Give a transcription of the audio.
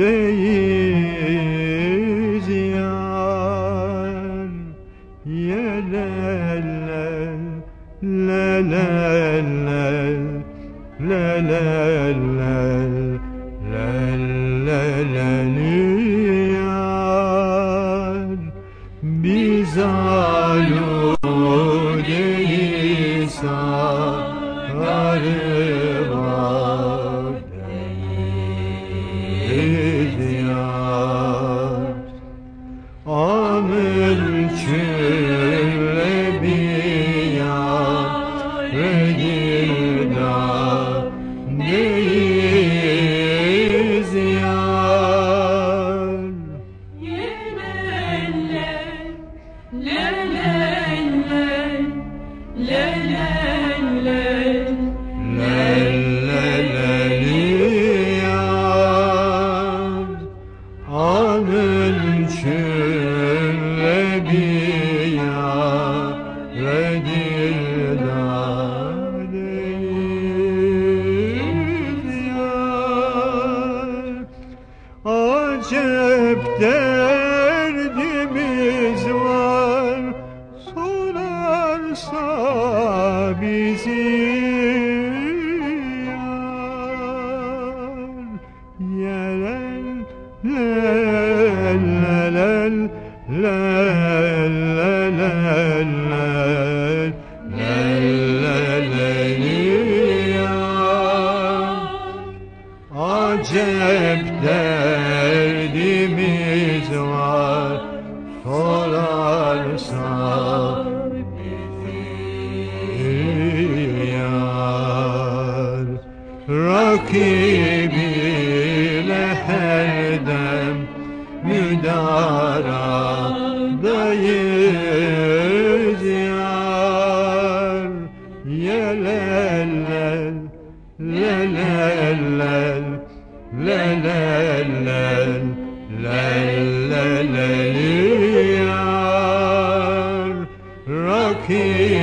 değiliz yar Yelelel, Biz alıyoruz cepte varsa bizi yelen lel lel lel lel lel Acep derdimiz var sorarsan Rakibiyle her dem müdaradayız yar. Yelellel lelellel lelellel lelellel yar. Rakibiyle